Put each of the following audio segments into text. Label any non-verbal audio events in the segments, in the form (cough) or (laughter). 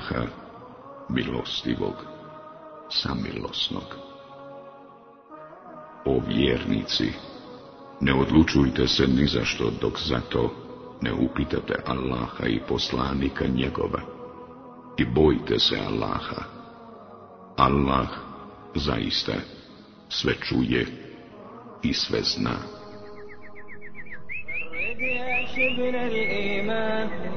Allaha, milostivog, samilosnog. O vjernici, ne odlučujte se ni za što dok za to ne upitate Allaha i poslanika njegova i bojte se Allaha. Allah zaista sve čuje i sve zna.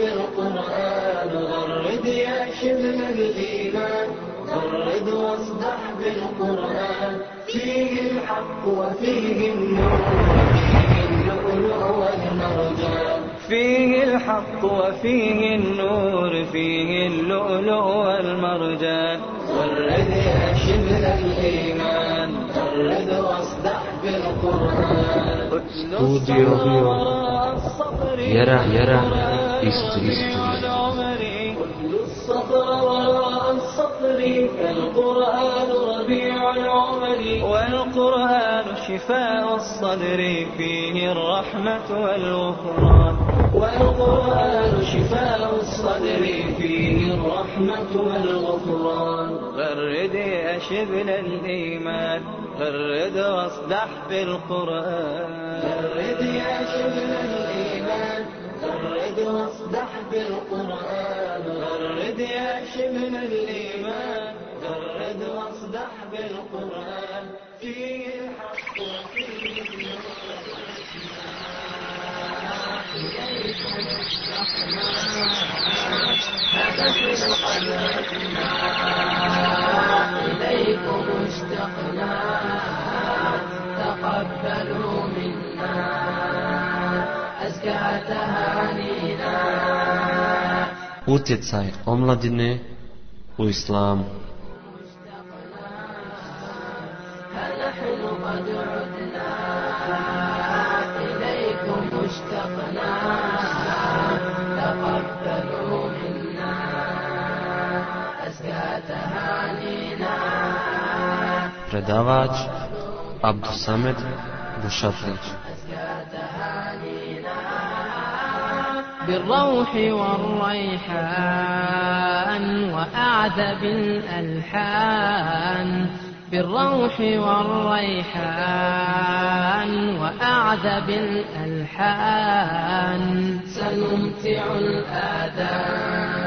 بالقرآن غرد يا شبل الإيمان. غرد واصدح بالقرآن. فيه الحق وفيه النور فيه اللؤلؤ والمرجان. فيه الحق وفيه النور فيه اللؤلؤ والمرجان. غرد يا شبل الإيمان. غرد واصدح بالقرآن. Studio Bio. Vjera, كل وراء ربيع العمر. والقرآن شفاء الصدر فيه الرحمة والغفران والقرآن شفاء الصدر فيه الرحمة والغفران غرد يا شبل الإيمان غرد واصدح بالقرآن. غرد يا شبل الإيمان. واصدح بالقرآن غرد يا شبل الإيمان. غرد واصدح بالقرآن فيه الحق وفيه إليكم اشتقنا. تقبلوا منا. أزكى تهانينا utjecaj omladine u islamu. Predavač Abdusamed Bušatlić بالروح والريحان وأعذب الألحان بالروح والريحان وأعذب الألحان سنمتع الآذان.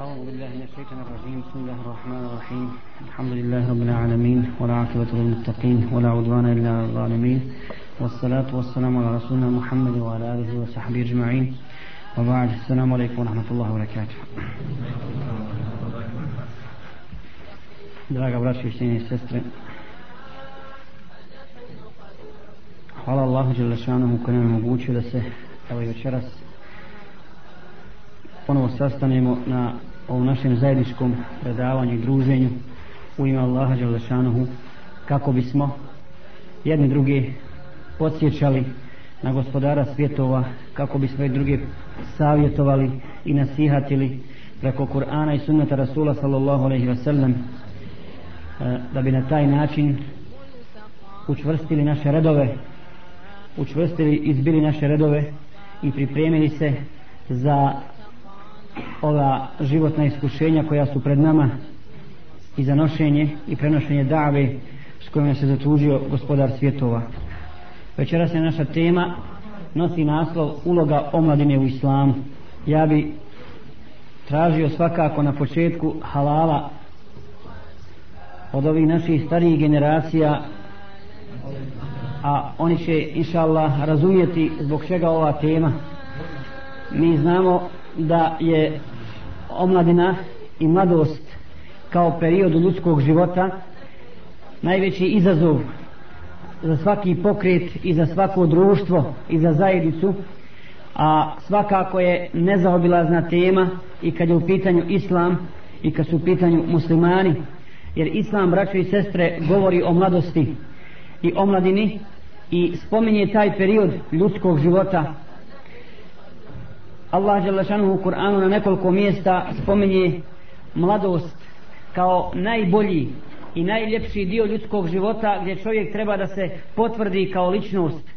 أعوذ بالله من الشيطان الرجيم. بسم الله الرحمن الرحيم. الحمد لله رب العالمين ولا عاقبة للمتقين ولا عدوان إلا على الظالمين. والصلاة والسلام على رسولنا محمد وعلى آله وصحبه أجمعين. وبعد السلام عليكم ورحمة الله وبركاته. Draga braće i sestre, hvala Allahu Đelešanohu koji nam je omogućio da se evo večeras ponovo sastanemo na ovom našem zajedničkom predavanju i druženju u ime Allaha Đalešanuhu kako bismo jedni druge podsjećali na gospodara svjetova kako bismo i druge savjetovali i nasihatili preko Kur'ana i sunnata Rasula sallallahu alaihi wasallam e, da bi na taj način učvrstili naše redove učvrstili i izbili naše redove i pripremili se za ova životna iskušenja koja su pred nama i za nošenje i prenošenje dave s kojom je se zatužio gospodar svjetova. Večeras je naša tema nosi naslov uloga omladine u islamu. Ja bi tražio svakako na početku halala od ovih naših starijih generacija a oni će inša Allah razumjeti zbog čega ova tema mi znamo da je omladina i mladost kao period ljudskog života najveći izazov za svaki pokret i za svako društvo i za zajednicu a svakako je nezaobilazna tema i kad je u pitanju islam i kad su u pitanju muslimani jer islam braćo i sestre govori o mladosti i o mladini i spominje taj period ljudskog života Allah Đelešanu u Kur'anu na nekoliko mjesta spominje mladost kao najbolji i najljepši dio ljudskog života gdje čovjek treba da se potvrdi kao ličnost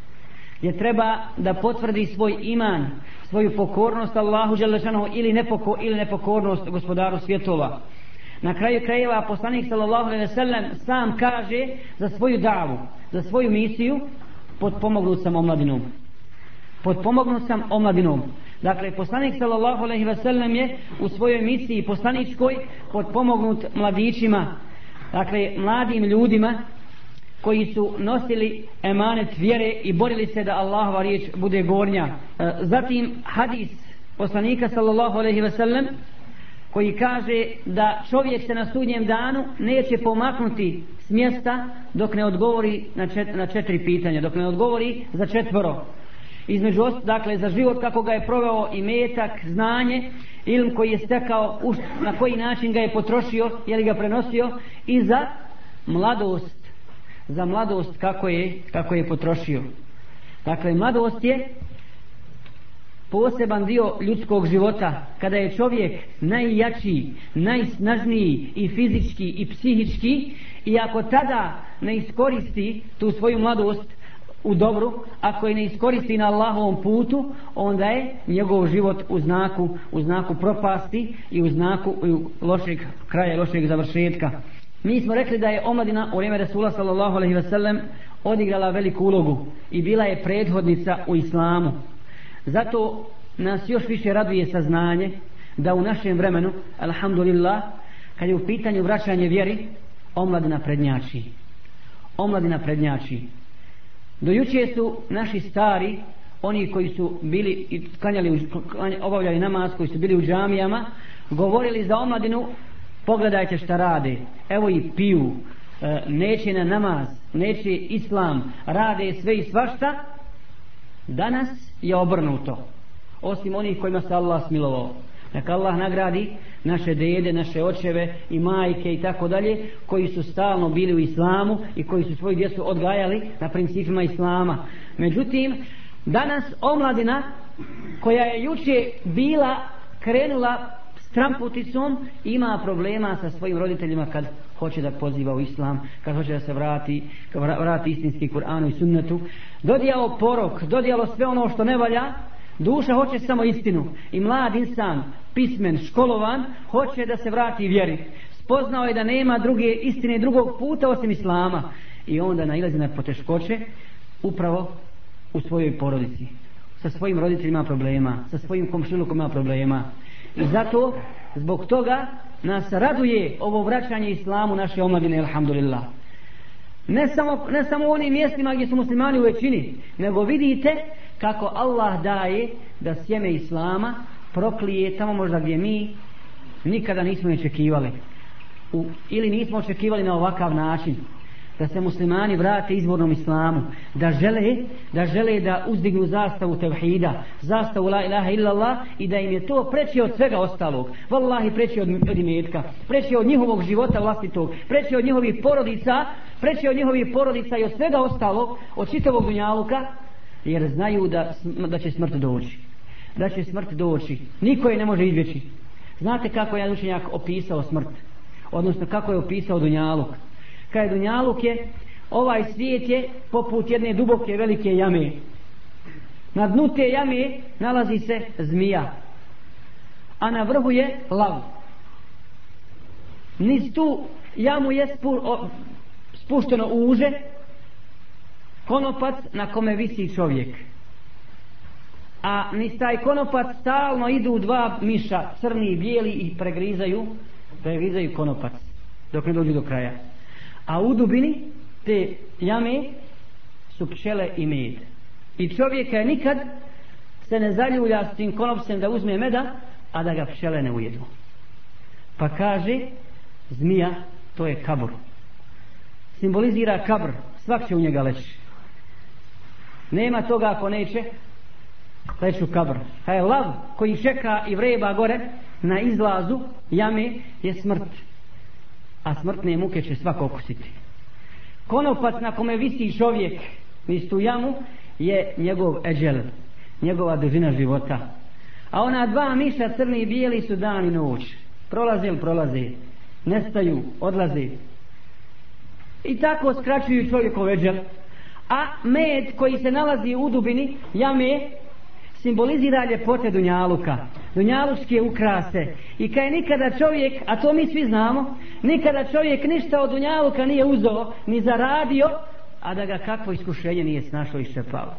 gdje treba da potvrdi svoj iman svoju pokornost Allahu Đelešanu ili, nepoko, ili nepokornost gospodaru svjetova. Na kraju krajeva poslanik sallallahu alejhi ve sam kaže za svoju davu za svoju misiju potpomognut sam omladinom. Potpomognut sam omladinom Dakle, poslanik sallallahu alejhi ve sellem je u svojoj misiji poslaničkoj potpomognut mladićima, dakle mladim ljudima koji su nosili emanet vjere i borili se da Allahova riječ bude gornja. E, zatim hadis poslanika sallallahu alejhi ve sellem koji kaže da čovjek se na sudnjem danu neće pomaknuti s mjesta dok ne odgovori na četiri, na četiri pitanja, dok ne odgovori za četvoro između dakle za život kako ga je proveo i metak, znanje, ilm koji je stekao, na koji način ga je potrošio, je li ga prenosio i za mladost, za mladost kako je, kako je potrošio. Dakle, mladost je poseban dio ljudskog života kada je čovjek najjačiji, najsnažniji i fizički i psihički i ako tada ne iskoristi tu svoju mladost u dobru, ako je ne iskoristi na Allahovom putu, onda je njegov život u znaku, u znaku propasti i u znaku lošeg kraja, lošeg završetka. Mi smo rekli da je omladina u vrijeme Resula sallallahu alaihi ve sellem odigrala veliku ulogu i bila je prethodnica u islamu. Zato nas još više raduje saznanje da u našem vremenu, alhamdulillah, kad je u pitanju vraćanje vjeri, omladina prednjači. Omladina prednjači. Do juče su naši stari, oni koji su bili i klanjali, obavljali namaz, koji su bili u džamijama, govorili za omladinu, pogledajte šta rade, evo i piju, e, neće na namaz, neće islam, rade sve i svašta, danas je obrnuto, osim onih kojima se Allah smilovao. Neka Allah nagradi naše dede, naše očeve i majke i tako dalje koji su stalno bili u islamu i koji su svoju djecu odgajali na principima islama. Međutim, danas omladina koja je juče bila krenula s tramputicom ima problema sa svojim roditeljima kad hoće da poziva u islam, kad hoće da se vrati, vrati istinski Kur'anu i sunnetu. Dodijalo porok, dodijalo sve ono što ne valja, Duša hoće samo istinu i mlad insan, pismen, školovan, hoće da se vrati vjeri. Spoznao je da nema druge istine drugog puta osim islama i onda nailazi na poteškoće upravo u svojoj porodici. Sa svojim roditeljima problema, sa svojim komšilukom ima problema. I zato, zbog toga, nas raduje ovo vraćanje islamu naše omladine, alhamdulillah. Ne samo, ne samo u onim mjestima gdje su muslimani u većini, nego vidite kako Allah daje da sjeme Islama proklije tamo možda gdje mi nikada nismo očekivali. U, ili nismo očekivali na ovakav način. Da se muslimani vrate izvornom islamu. Da žele da žele da uzdignu zastavu tevhida zastavu la ilaha illallah i da im je to preći od svega ostalog. Vallahi preći od, od imetka preći od njihovog života vlastitog preći od njihovih porodica preći od njihovih porodica i od svega ostalog od čitavog dunjaluka jer znaju da, da će smrt doći. Da će smrt doći. Niko je ne može izvjeći znate kako je učenjak opisao smrt? Odnosno kako je opisao Dunjaluk? Kada je Dunjaluk je ovaj svijet je poput jedne duboke velike jame. Na dnu te jame nalazi se zmija a na vrhu je lav. Niz tu jamu je spušteno uže, konopac na kome visi čovjek. A ni taj konopac stalno idu dva miša, crni i bijeli i pregrizaju, pregrizaju konopac dok ne dođu do kraja. A u dubini te jame su pčele i med. I čovjeka je nikad se ne zaljulja s tim konopcem da uzme meda, a da ga pčele ne ujedu. Pa kaže, zmija, to je kabur. Simbolizira kabr, svak će u njega leći. Nema toga ako neće leći u kabr. Je lav koji čeka i vreba gore na izlazu jame je smrt. A smrtne muke će svako okusiti. Konopac na kome visi čovjek niz tu jamu je njegov eđel, njegova dužina života. A ona dva miša crni i bijeli su dan i noć. Prolaze ili prolaze. Nestaju, odlaze. I tako skraćuju čovjekov eđel. A med koji se nalazi u dubini jame simbolizira ljepote Dunjaluka. Dunjalučke ukrase. I kaj nikada čovjek, a to mi svi znamo, nikada čovjek ništa od Dunjaluka nije uzeo, ni zaradio, a da ga kakvo iskušenje nije snašlo i šepalo.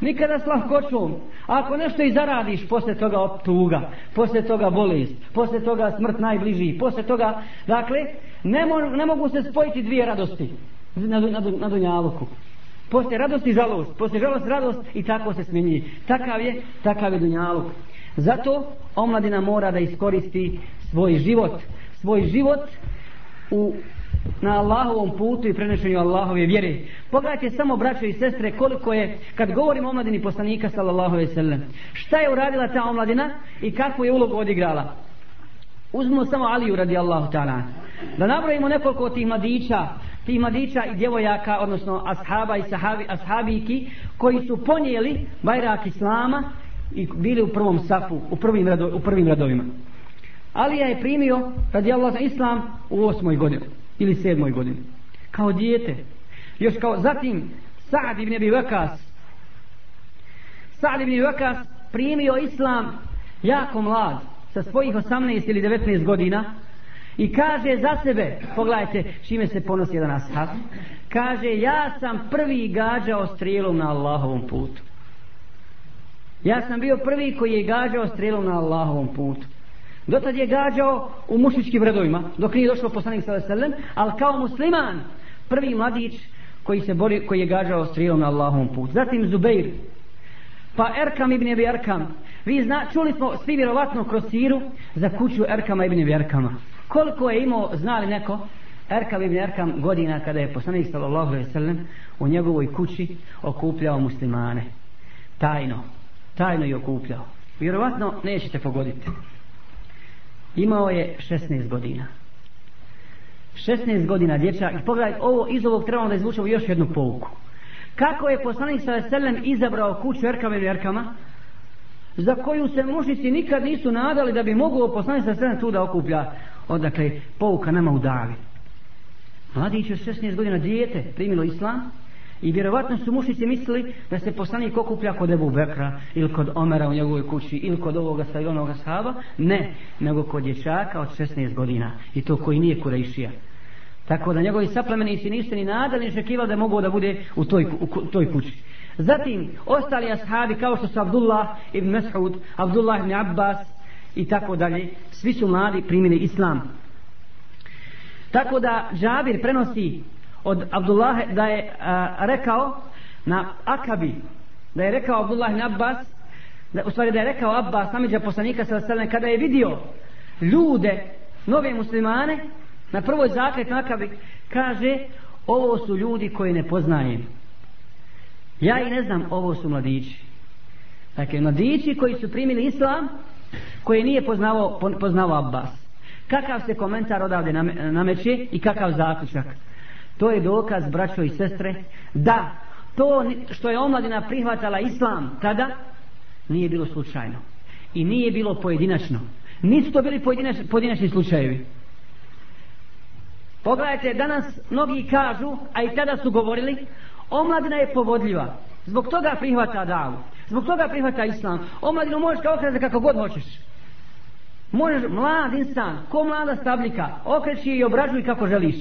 Nikada s lahkoćom. Ako nešto i zaradiš, poslije toga tuga, poslije toga bolest, poslije toga smrt najbliži, poslije toga, dakle, ne mogu se spojiti dvije radosti na, na, na Dunjaluku. Poslije radosti žalost, poslije žalost radost i tako se smjenjuje. Takav je, takav je Dunjaluk. Zato omladina mora da iskoristi svoj život, svoj život u na Allahovom putu i prenešenju Allahove vjere. Pogledajte samo braćo i sestre koliko je, kad govorimo o omladini poslanika sallallahu alejhi ve sellem, šta je uradila ta omladina i kakvu je ulogu odigrala. Uzmimo samo Aliju radijallahu ta'ala. Da nabrojimo nekoliko tih mladića, tih mladića i djevojaka, odnosno ashaba i sahabi, ashabiki, koji su ponijeli bajrak Islama i bili u prvom safu, u prvim, rado, u prvim radovima. Alija je primio radijallahu Islam u osmoj godini ili sedmoj godini. Kao dijete. Još kao zatim Sa'd ibn Abi Wakas Sa'd ibn Wakas primio islam jako mlad sa svojih 18 ili 19 godina i kaže za sebe pogledajte čime se ponosi jedan ashab kaže ja sam prvi gađao strijelom na Allahovom putu ja sam bio prvi koji je gađao strijelom na Allahovom putu Dotad je gađao u mušičkim redovima, dok nije došao poslanik sallallahu ali kao musliman, prvi mladić koji se bori, koji je gađao strilom na Allahovom put. Zatim Zubeir, pa Erkam ibn Abi Erkam. Vi zna, čuli smo svi vjerovatno kroz siru za kuću Erkama ibn Abi Erkama. Koliko je imao, znali neko, Erkam ibn Erkam godina kada je poslanik sallallahu alejhi ve sellem u njegovoj kući okupljao muslimane. Tajno. Tajno je okupljao. Vjerovatno nećete pogoditi. Imao je 16 godina. 16 godina dječak. I pogledaj, ovo, iz ovog trebamo da izvučemo još jednu pouku. Kako je poslanik sa Veselem izabrao kuću Erkama ili Erkama, za koju se mušici nikad nisu nadali da bi mogao poslanik sa tu da okuplja, odakle, pouka nama u davi. Mladić od 16 godina dijete primilo islam, I vjerovatno su mušici mislili da se poslanik okuplja kod Ebu Bekra ili kod Omera u njegovoj kući ili kod ovoga sa onoga sahaba. Ne, nego kod dječaka od 16 godina. I to koji nije kurejšija. Tako da njegovi saplemenici nisu ni nadali ni da mogu da bude u toj, u, u toj kući. Zatim, ostali ashabi kao što su Abdullah ibn Mas'ud, Abdullah ibn Abbas i tako dalje, svi su mladi primili islam. Tako da Džabir prenosi od Abdullah da je a, rekao na Akabi da je rekao Abdullah Abbas da, u stvari da je rekao Abbas namiđa poslanika sa selem kada je vidio ljude nove muslimane na prvoj zaklet na Akabi kaže ovo su ljudi koji ne poznajem. Ja i ne znam ovo su mladići. Dakle mladići koji su primili islam koji nije poznavao, poznavao Abbas kakav se komentar odavde nameće i kakav zaključak To je dokaz, braćo i sestre, da to što je omladina prihvatala islam tada, nije bilo slučajno. I nije bilo pojedinačno. Nisu to bili pojedinač, pojedinačni slučajevi. Pogledajte, danas mnogi kažu, a i tada su govorili, omladina je povodljiva. Zbog toga prihvata davu. Zbog toga prihvata islam. Omladinu možeš kao okreći kako god hoćeš. Možeš, mlad insan, ko mlada stabljika, okreći i obrađuj kako želiš.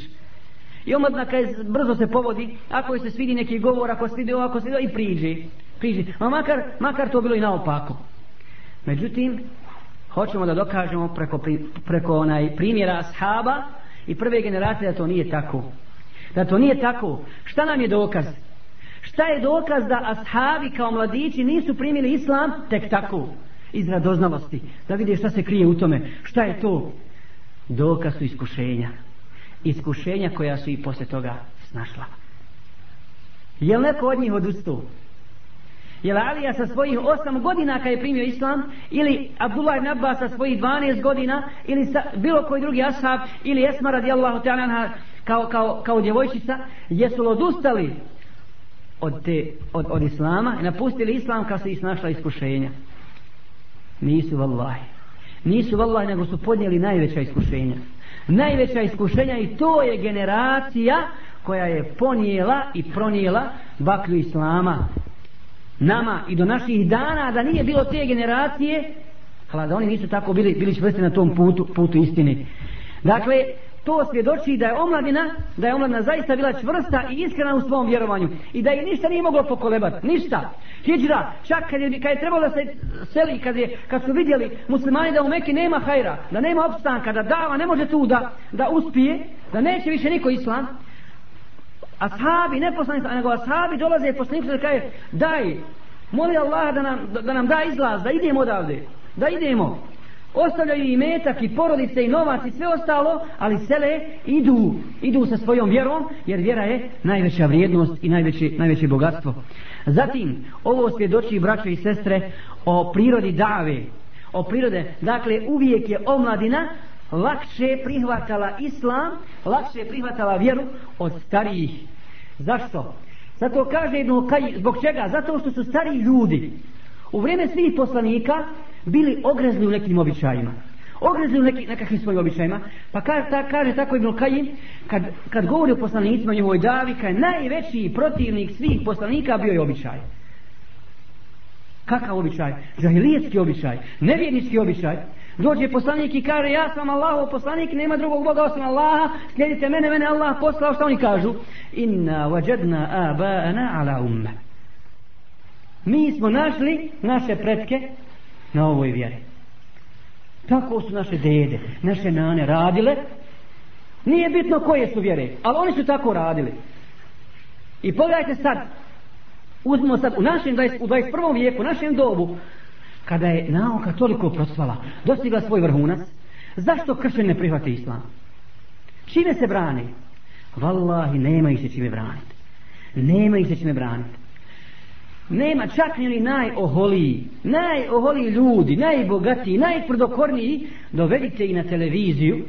I omladna kad brzo se povodi, ako joj se svidi neki govor, ako se svidi ovo, ako se svidi ovo, i priđe. priđe. Ma makar, makar to bilo i naopako. Međutim, hoćemo da dokažemo preko, preko onaj primjera ashaba i prve generacije da to nije tako. Da to nije tako. Šta nam je dokaz? Šta je dokaz da ashabi kao mladići nisu primili islam tek tako? Iz radoznalosti. Da vide šta se krije u tome. Šta je to? Dokaz su iskušenja. Iskušenja koja su i posle toga snašla. Je li neko od njih odustao? Je li Alija sa svojih osam godina kad je primio islam ili Abdullah ibn Abbas sa svojih 12 godina ili sa bilo koji drugi ashab ili Esma radijallahu ta'ala kao, kao, kao djevojčica jesu li odustali od, te, od, od islama i napustili islam kad su ih snašla iskušenja. Nisu vallahi. Nisu vallahi nego su podnijeli najveća iskušenja. Najveća iskušenja i to je generacija koja je ponijela i pronijela baklju islama nama i do naših dana da nije bilo te generacije hala da oni nisu tako bili, bili čvrsti na tom putu, putu istine. Dakle to svjedoči da je omladina da je omladina zaista bila čvrsta i iskrena u svom vjerovanju i da je ništa nije moglo pokolebati ništa hijđra čak kad je, kad je trebalo da se seli kad, je, kad su vidjeli muslimani da u Meki nema hajra da nema opstanka da dava ne može tu da, da uspije da neće više niko islam ashabi, ne poslanici, nego ashabi dolaze poslanici da kaže daj, moli Allah da nam, da nam da izlaz, da idemo odavde, da idemo. Ostavljaju i metak i porodice i novac i sve ostalo, ali sele idu, idu sa svojom vjerom, jer vjera je najveća vrijednost i najveće, najveće bogatstvo. Zatim, ovo svjedoči braćo i sestre o prirodi dave, o prirode, dakle uvijek je omladina lakše prihvatala islam, lakše prihvatala vjeru od starijih. Zašto? Zato kaže Ibn Kaj, zbog čega? Zato što su stariji ljudi u vrijeme svih poslanika bili ogrezli u nekim običajima. Ogrezli u neki, nekakvim svojim običajima. Pa kaže, ta, kaže tako Ibn Kajim, kad, kad govori o poslanicima o njihovoj davi, kad je najveći protivnik svih poslanika bio je običaj. Kakav običaj? Džahilijetski običaj, nevjernički običaj. Dođe poslanik i kaže ja sam Allahov poslanik, nema drugog Boga osim Allaha, slijedite mene, mene Allah poslao, što oni kažu? Inna wajadna abana ala umme. Mi smo našli naše pretke na ovoj vjeri. Tako su naše dede, naše nane radile. Nije bitno koje su vjere, ali oni su tako radili. I pogledajte sad, uzmimo sad u našem 20, u 21. vijeku, u našem dobu, kada je nauka toliko procvala, dostigla svoj vrhunac, zašto kršćani ne prihvate islam? Čime se brani? Wallahi, nema ih se čime braniti. Nema ih se čime braniti. Nema čak ni najoholiji, najoholiji ljudi, najbogatiji, najtvrdokorniji, dovedite ih na televiziju,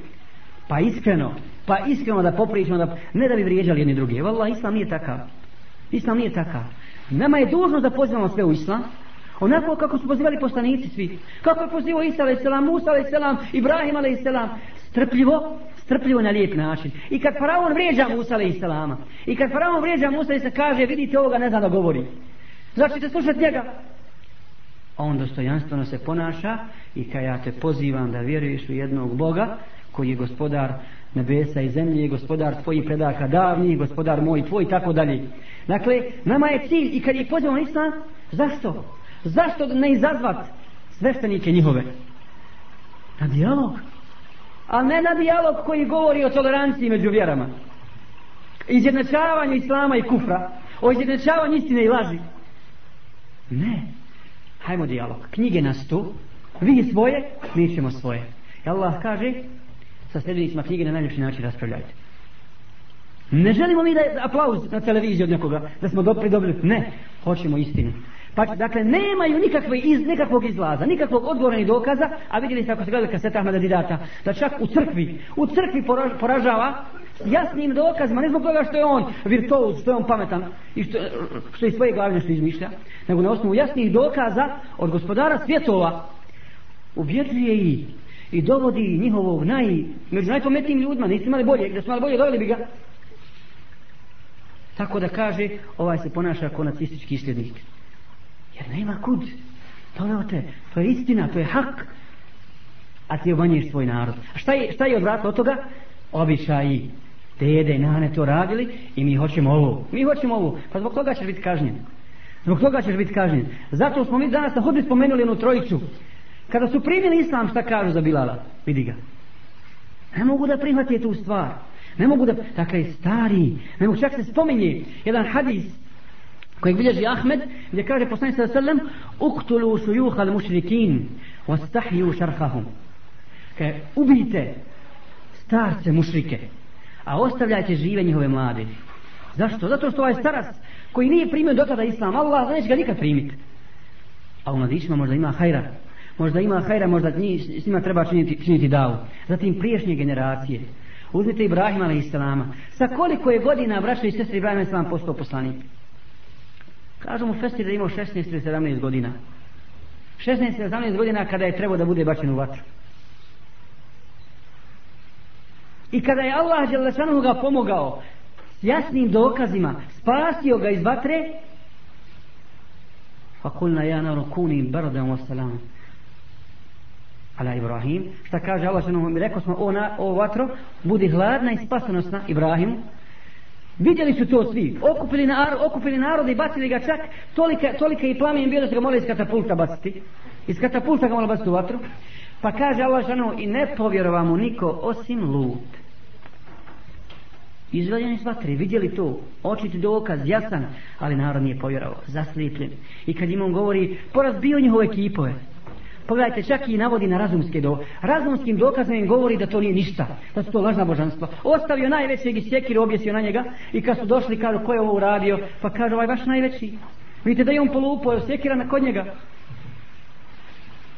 pa iskreno, pa iskreno da popričamo, da, ne da bi vrijeđali jedni drugi. Wallah, islam nije takav. Islam nije takav. Nama je dužno da pozivamo sve u islam, onako kako su pozivali poslanici svi. Kako je pozivao Isa a.s., Musa a.s., Ibrahim a.s., strpljivo, strpljivo na lijep način. I kad faraon vrijeđa Musa a.s., i kad faraon vrijeđa Musa i se kaže, vidite ovoga ne zna da govori. Znači ćete slušati njega. On dostojanstveno se ponaša i kad ja te pozivam da vjeruješ u jednog Boga koji je gospodar nebesa i zemlje, gospodar tvojih predaka davnih, gospodar moj tvoj i tako dalje. Dakle, nama je cilj i kad je pozivamo islam, zašto? Zašto ne izazvat sveštenike njihove? Na dijalog. A ne na dijalog koji govori o toleranciji među vjerama. Izjednačavanju islama i kufra. O izjednačavanju istine i laži. Ne. Hajmo dijalog. Knjige nas tu. Vi svoje, mi ćemo svoje. I Allah kaže, sa sljedbenicima knjige na najljepši način raspravljajte. Ne želimo mi da je aplauz na televiziji od nekoga, da smo dobri dobili. Ne, hoćemo istinu. Pa, dakle, nemaju nikakve iz, nikakvog izlaza, nikakvog odgovora ni dokaza, a vidjeli ste ako se gledali kaseta Ahmeda Didata, da čak u crkvi, u crkvi poraž, poražava jasnim dokazima, ne zbog toga što je on virtuoz, što je on pametan i što, što iz svoje glave nešto izmišlja, nego na osnovu jasnih dokaza od gospodara svjetova ubjeđuje i i dovodi njihovog naj, među najpometnijim ljudima, niste imali bolje, da su imali bolje, doveli bi ga. Tako da kaže, ovaj se ponaša kao nacistički sljednik. Jer nema kud. Doveo te, to je istina, to je hak. A ti obmanjuješ svoj narod. A šta je, šta je odvratno od toga? Običaji. Dede i nane to radili i mi hoćemo ovo. Mi hoćemo ovo. Pa zbog toga ćeš biti kažnjen. Zbog toga ćeš biti kažnjen. Zato smo mi danas na hudbi spomenuli jednu trojicu. Kada su primili islam šta kažu za Bilala? Vidi ga. Ne mogu da prihvatije tu stvar. Ne mogu da, dakle, stari, ne mogu, čak se spominje jedan hadis kojeg bilježi Ahmed, gdje kaže poslanik sallallahu alejhi ve "Uktulu shuyukh al-mushrikin wastahyu sharhahum." Ubijte starce mušrike, a ostavljajte žive njihove mlade. Zašto? Zato što ovaj starac koji nije primio do tada islam, Allah neće ga nikad primiti. A u mladićima možda ima hajra, možda ima hajra, možda s njima treba činiti, činiti davu. Zatim priješnje generacije. Uzmite Ibrahima alaih salama. Sa koliko je godina braća i sestri Ibrahima alaih salam postao poslanik? Kažu mu Festir da je imao 16 ili 17 godina. 16 ili 17 godina kada je trebao da bude bačen u vatru. I kada je Allah Đelešanu ga pomogao s jasnim dokazima, spasio ga iz vatre, kulna ja kuni bardam wa salam ala Ibrahim, šta kaže Allah Đelešanu mi rekao smo o, na, o vatro, budi hladna i spasonosna Ibrahimu, Vidjeli su to svi, okupili, narod, okupili narod i bacili ga čak, tolika, tolika i plamen bio da se ga morali iz katapulta baciti. Iz katapulta ga morali baciti u vatru. Pa kaže Allah žanu i ne povjerova mu niko osim lut. Izveljen iz vatre, vidjeli to, očiti dokaz, jasan, ali narod nije povjerovao, zaslijepljen. I kad im on govori, porazbio njihove ekipove. Pogledajte, čak i navodi na razumske do. Razumskim dokazom im govori da to nije ništa, da su to lažna božanstva. Ostavio najvećeg i sjekir objesio na njega i kad su došli kažu ko je ovo uradio, pa kaže ovaj vaš najveći. Vidite da je on polupao, sjekira na kod njega.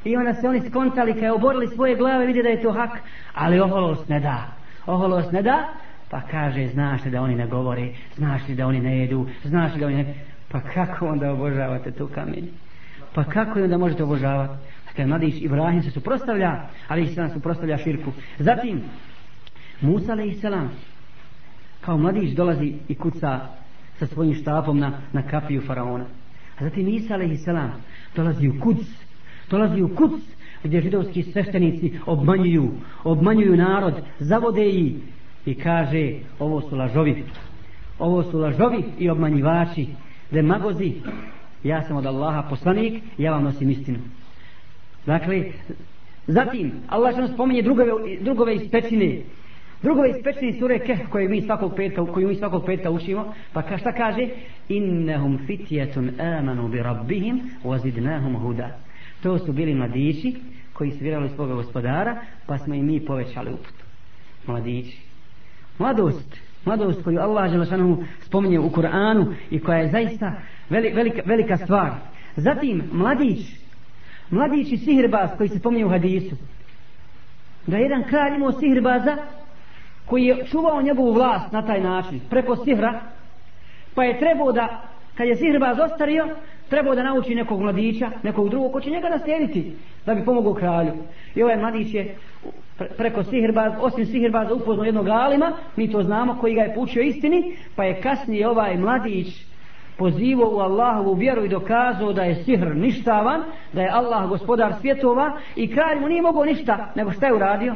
I onda se oni skontali, kad je oborili svoje glave, vidi da je to hak, ali oholost ne da. Oholost ne da, pa kaže, znaš li da oni ne govore, znaš li da oni ne jedu, znaš li da oni ne... Pa kako onda obožavate tu kamen? Pa kako onda možete obožavati? Kad mladić Ibrahim se suprostavlja, ali i se suprostavlja širku. Zatim, Musa alaih selam, kao mladić dolazi i kuca sa svojim štapom na, na kapiju faraona. A zatim Isa alaih selam dolazi u kuc, dolazi u kuc gdje židovski sveštenici obmanjuju, obmanjuju narod, zavode i i kaže ovo su lažovi. Ovo su lažovi i obmanjivači, demagozi. Ja sam od Allaha poslanik, ja vam nosim istinu. Dakle, zatim, Allah nam spominje drugove, drugove iz pečine. Drugove iz pečine sure Keh koje mi svakog petka, koju mi svakog petka učimo, pa ka šta kaže? Innehum fitjetun amanu bi rabbihim wazidnahum huda. To su bili mladići koji su vjerovali svoga gospodara, pa smo i mi povećali uputu. Mladići. Mladost, mladost koju Allah Želešanohu spominje u Kur'anu i koja je zaista velika, velika stvar. Zatim, mladić, mladić i sihirbaz koji se spominje u hadisu. Da je jedan kralj imao sihirbaza koji je čuvao njegovu vlast na taj način, preko sihra, pa je trebao da, kad je sihirbaz ostario, trebao da nauči nekog mladića, nekog drugog, ko će njega naslijediti, da bi pomogao kralju. I ovaj mladić je preko sihirbaz, osim sihirbaza upoznao jednog alima, mi to znamo, koji ga je pučio istini, pa je kasnije ovaj mladić pozivao u Allahovu vjeru i dokazao da je sihr ništavan, da je Allah gospodar svjetova i kralj mu nije mogao ništa, nego šta je uradio?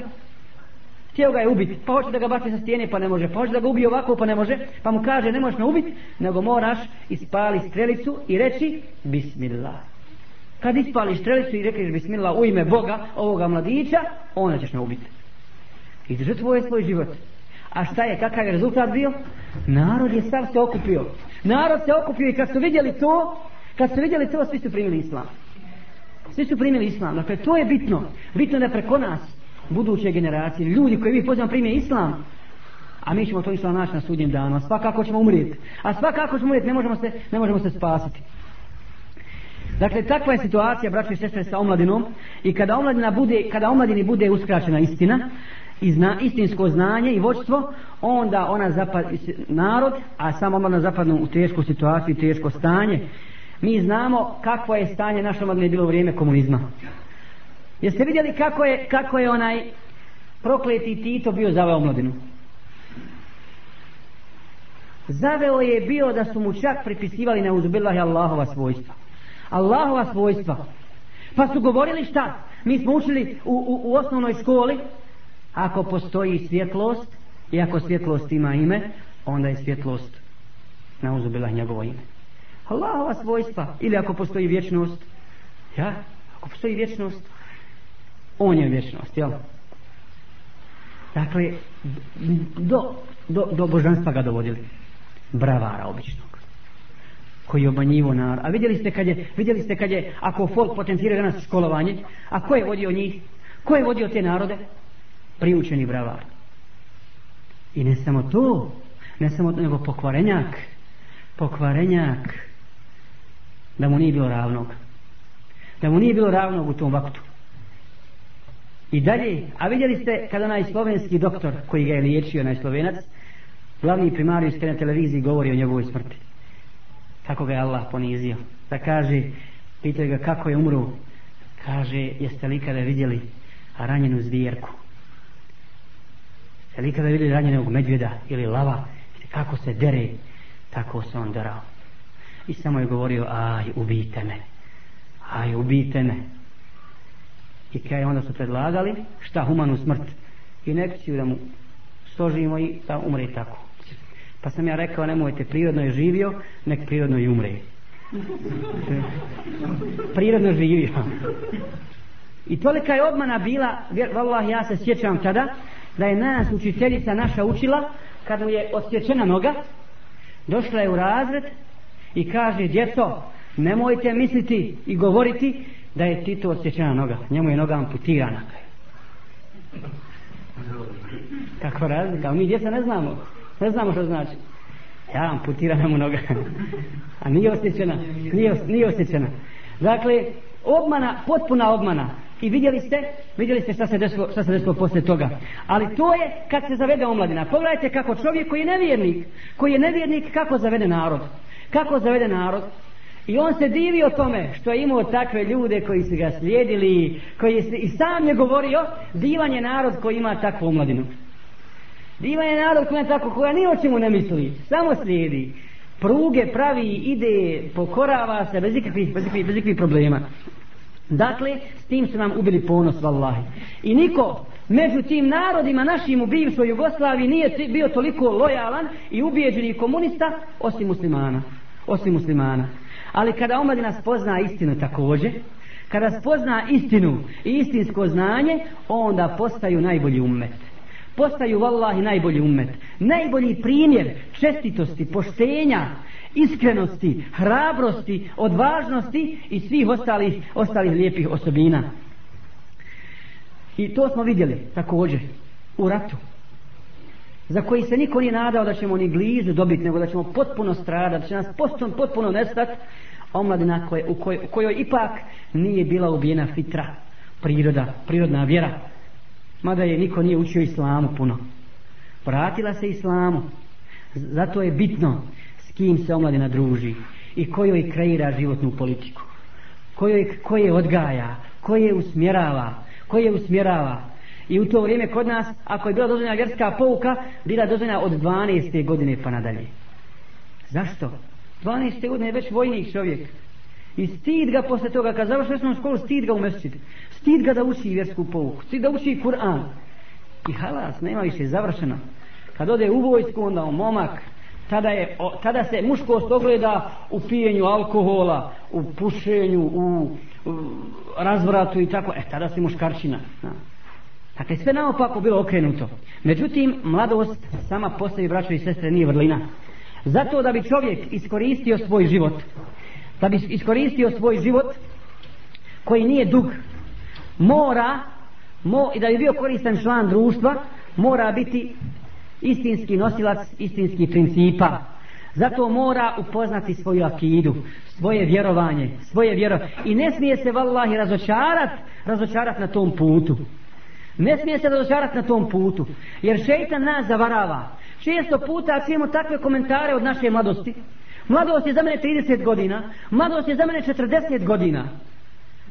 Htio ga je ubiti, pa hoće da ga baci sa stijene pa ne može, pa hoće da ga ubije ovako pa ne može, pa mu kaže ne možeš me ubiti, nego moraš ispali strelicu i reći Bismillah. Kad ispališ strelicu i rekeš Bismillah u ime Boga ovoga mladića, onda ćeš me ubiti. I žrtvoje svoj život. A šta je, kakav je rezultat bio? Narod je sav se okupio. Narod se okupio i kad su vidjeli to, kad su vidjeli to, svi su primili islam. Svi su primili islam. Dakle, to je bitno. Bitno da preko nas, buduće generacije, ljudi koji mi pozivamo primije islam, a mi ćemo to islam naći na sudnjem danu, a svakako ćemo umrijeti. A svakako ćemo umrijeti, ne možemo se, ne možemo se spasiti. Dakle, takva je situacija, braći i sestre, sa omladinom i kada omladina bude, kada omladini bude uskraćena istina, i zna, istinsko znanje i vođstvo, onda ona zapad, narod, a samo omladina zapadnu u tešku situaciju teško stanje. Mi znamo kakvo je stanje naše omladine bilo u vrijeme komunizma. Jeste vidjeli kako je, kako je onaj prokleti Tito bio zaveo omladinu? Zaveo je bio da su mu čak pripisivali na uzbillahi Allahova svojstva. Allahova svojstva. Pa su govorili šta? Mi smo učili u, u, u osnovnoj školi ako postoji svjetlost I ako svjetlost ima ime, onda je svjetlost na uzubila njegovo ime. Allahova svojstva, ili ako postoji vječnost, ja, ako postoji vječnost, on je vječnost, jel? Dakle, do, do, do božanstva ga dovodili. Bravara običnog. Koji je narod. A vidjeli ste kad je, vidjeli ste kad je, ako folk potencira danas školovanje, a ko je vodio njih? Ko je vodio te narode? Priučeni bravar. I ne samo to, ne samo to, nego pokvarenjak. Pokvarenjak. Da mu nije bilo ravnog. Da mu nije bilo ravnog u tom vaktu. I dalje, a vidjeli ste kada onaj slovenski doktor koji ga je liječio, onaj slovenac, glavni primarijus na televiziji govori o njegovoj smrti. Kako ga je Allah ponizio. Da kaže, pitaju ga kako je umro. Kaže, jeste li kada vidjeli ranjenu zvijerku? Jeste li kada vidjeli ranjenog medvjeda ili lava? Kako se dere, tako se on derao. I samo je govorio, aj, ubijte me. Aj, ubijte me. I kaj onda su predlagali šta humanu smrt. I nekciju da mu složimo i da umre tako. Pa sam ja rekao nemojte, prirodno je živio, nek prirodno i umre. (laughs) prirodno živio. I tolika je obmana bila, vallah ja se sjećam tada, da je nas učiteljica naša učila, kad mu je odsječena noga, došla je u razred i kaže, djeco, nemojte misliti i govoriti da je Tito osjećana noga. Njemu je noga amputirana. Kako razlika? Mi djeca ne znamo. Ne znamo što znači. Ja amputirana mu noga. A nije osjećana. Nije, nije osjećana. Dakle, obmana, potpuna obmana. I vidjeli ste, vidjeli ste šta se desilo, šta se desilo poslije toga. Ali to je kad se zavede omladina. Pogledajte kako čovjek koji je nevjernik, koji je nevjernik, kako zavede narod. Kako zavede narod? I on se divio tome što je imao takve ljude koji su ga slijedili, koji se, i sam je govorio, divan je narod koji ima takvu omladinu. Divan je narod koji ima tako, koja ni o čemu ne misli, samo slijedi. Pruge pravi, ide, pokorava se bez ikakvih, bez ikakvih, bez ikakvih problema. Dakle, s tim su nam ubili ponos, vallahi. I niko među tim narodima našim u bivšoj Jugoslaviji nije bio toliko lojalan i ubijeđeni komunista osim muslimana. Osim muslimana. Ali kada omladina spozna istinu također, kada spozna istinu i istinsko znanje, onda postaju najbolji ummet. Postaju vallahi najbolji ummet. Najbolji primjer čestitosti, poštenja, iskrenosti, hrabrosti, odvažnosti i svih ostalih, ostalih lijepih osobina. I to smo vidjeli također u ratu za koji se niko nije nadao da ćemo ni blizu dobiti, nego da ćemo potpuno stradati, da će nas potpuno, potpuno nestati, omladina koje, u, koj, u kojoj ipak nije bila ubijena fitra, priroda, prirodna vjera. Mada je niko nije učio islamu puno. Vratila se islamu. Zato je bitno s kim se omladina druži i kojoj kreira životnu politiku. Kojoj, koje odgaja, koje usmjerava, koje usmjerava. I u to vrijeme kod nas, ako je bila dozvoljena vjerska pouka, bila dozvoljena od 12. godine pa nadalje. Zašto? 12. godine je već vojnik čovjek. I stid ga posle toga, kad završi osnovnu školu, stid ga umestiti. Stid ga da uči vjersku pouku, stid da uči Kur'an. I halas, nema više, završeno. Kad ode u vojsku, onda u momak, tada, je, o, tada se muškost ogleda u pijenju alkohola, u pušenju, u, u razvratu i tako. E, tada si muškarčina. Dakle, sve naopako bilo okrenuto. Međutim, mladost sama postavi braćo i sestre nije vrlina. Zato da bi čovjek iskoristio svoj život, da bi iskoristio svoj život koji nije dug, mora, mo, i da bi bio koristan član društva, mora biti istinski nosilac istinskih principa. Zato mora upoznati svoju akidu, svoje vjerovanje, svoje vjero i ne smije se vallahi razočarat, razočarat na tom putu. Ne smije se razočarati na tom putu. Jer šeitan nas zavarava. Često puta čujemo takve komentare od naše mladosti. Mladost je za mene 30 godina. Mladost je za mene 40 godina.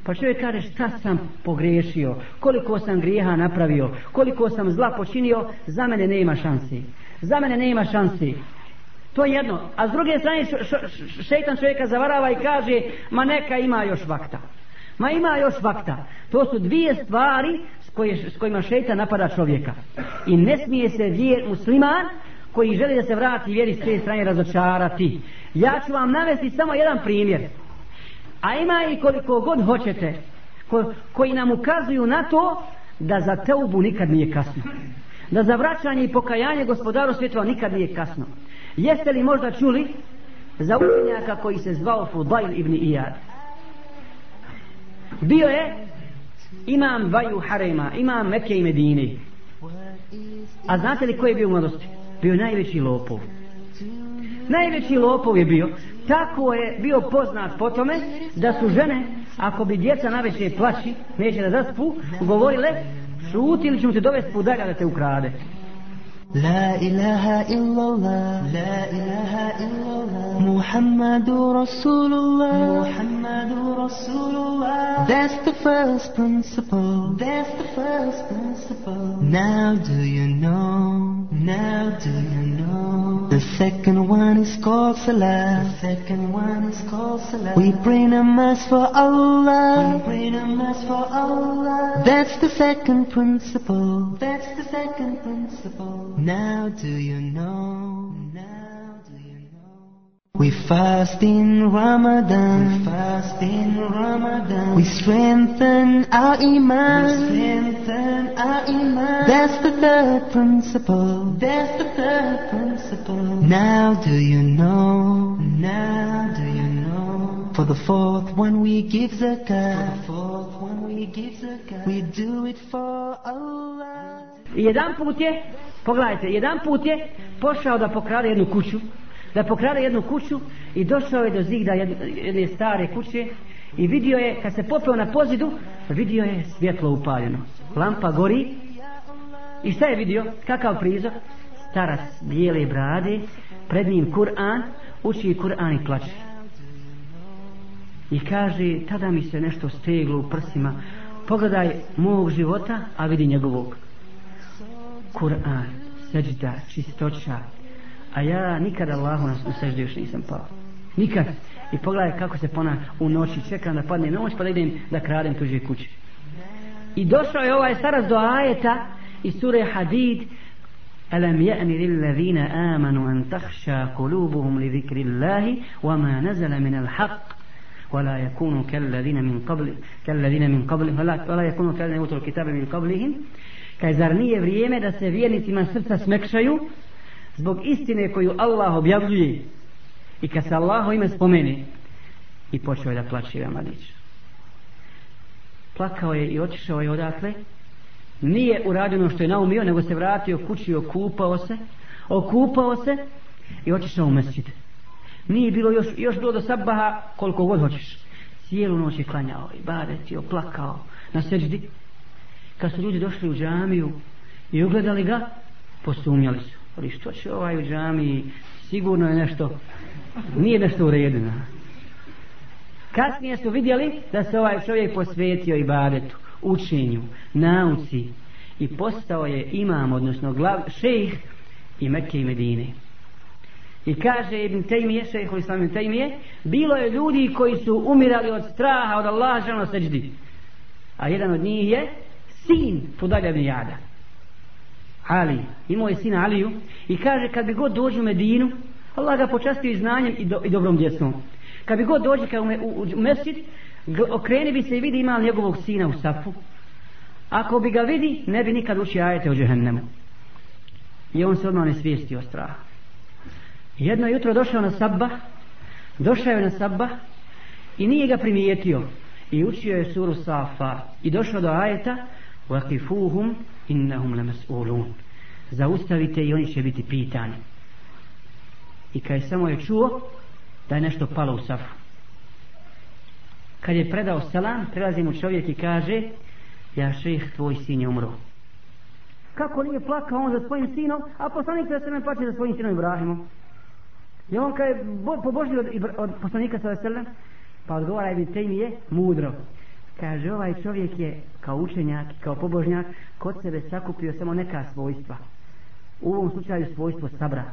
Pa čovjek kaže šta sam pogriješio, koliko sam grijeha napravio, koliko sam zla počinio, za mene nema šansi. Za mene nema šansi. To je jedno. A s druge strane šeitan čovjeka zavarava i kaže ma neka ima još vakta. Ma ima još vakta. To su dvije stvari koji, s kojima šeitan napada čovjeka. I ne smije se vjer musliman koji želi da se vrati vjeri s te strane razočarati. Ja ću vam navesti samo jedan primjer. A ima i koliko god hoćete ko, koji nam ukazuju na to da za teubu nikad nije kasno. Da za vraćanje i pokajanje gospodaru svjetova nikad nije kasno. Jeste li možda čuli za učenjaka koji se zvao Fudail ibn Iyad? Bio je imam dvaju harema, imam Mekke i Medine. A znate li ko je bio u mladosti? Bio najveći lopov. Najveći lopov je bio. Tako je bio poznat po tome da su žene, ako bi djeca naveće plaći, neće da zaspu, govorile, šuti ili ćemo te dovesti podalja da te ukrade. لا إله إلا الله لا إله إلا الله محمد رسول الله محمد رسول الله That's the first principle That's the first principle Now do you know Now do you know The second one is called Salah The second one is called Salah We bring a mass for Allah We bring a mass for Allah That's the second principle That's the second principle Now do you know? Now do you know? We fast in Ramadan. We fast in Ramadan. We strengthen our iman. We strengthen our iman. That's the third principle. That's the third principle. Now do you know? Now do you know? For the fourth one we give zakat. For the fourth one we give zakat. We do it for Allah. I jedan put je, pogledajte, jedan put je pošao da pokrade jednu kuću, da pokrade jednu kuću i došao je do zigda jedne, stare kuće i vidio je, kad se popeo na pozidu, vidio je svjetlo upaljeno. Lampa gori i šta je vidio? Kakav prizor? Starac bijele brade, pred njim Kur'an, uči Kur'an i plače. I kaže, tada mi se nešto steglo u prsima, pogledaj mog života, a vidi njegovog. Kur'an, seđda, čistoća. A ja nikada Allahu na seždi još nisam pao. Nikad. I pogledaj kako se pona u noći, čekam da padne noć pa da idem da kradem tuđe kuće. I došao je ovaj starac do ajeta iz sure Hadid ألم يأن للذين آمنوا أن تخشى قلوبهم لذكر الله وما نزل من الحق ولا يكونوا كالذين من قبل كالذين من قبل ولا, ولا يكونوا كالذين أوتوا الكتاب من قبلهم Kaj zar nije vrijeme da se vjernicima srca smekšaju zbog istine koju Allah objavljuje i kad se Allaho ime spomene i počeo je da plaće Ivan Mladić. Plakao je i otišao je odakle. Nije uradio ono što je naumio, nego se vratio kući, okupao se, okupao se i otišao u mesčit. Nije bilo još, još bilo do sabaha koliko god hoćeš. Cijelu noć je klanjao i badetio, plakao na seđdi kad su ljudi došli u džamiju i ugledali ga, posumnjali su. Ali što će ovaj u džamiji, sigurno je nešto, nije nešto u redu. Kasnije su vidjeli da se ovaj čovjek posvetio i badetu, učenju, nauci i postao je imam, odnosno glav, šejh i Mekke i Medine. I kaže Ibn Taymiye, šejh Islam Ibn Taymiye, bilo je ljudi koji su umirali od straha od Allaha žena seđdi. A jedan od njih je sin Fudalja ibn Jada. Ali, imao je sina Aliju i kaže kad bi god dođu u Medinu, Allah ga počastio i znanjem i, do, i dobrom djecom. Kad bi god dođe kao u, u, u mesjid, okreni bi se i vidi ima njegovog sina u safu. Ako bi ga vidi, ne bi nikad učio ajete o džehennemu. I on se odmah ne svijestio straha. Jedno jutro došao na sabba, došao je na sabba i nije ga primijetio. I učio je suru Safa i došao do ajeta Waqifuhum innahum lamas'ulun. Zaustavite i oni će biti pitani. I kad je samo je čuo da je nešto palo u safu. Kad je predao salam, prelazi mu čovjek i kaže Ja šeh, tvoj sin je umro. Kako nije plakao on za svojim sinom, a poslanik se ne plaće za svojim sinom Ibrahimom. I on kad je pobožio od, od poslanika sa pa odgovara Ibn Taymi mudro. Kaže, ovaj čovjek je kao učenjak, kao pobožnjak, kod sebe sakupio samo neka svojstva. U ovom slučaju svojstvo sabra.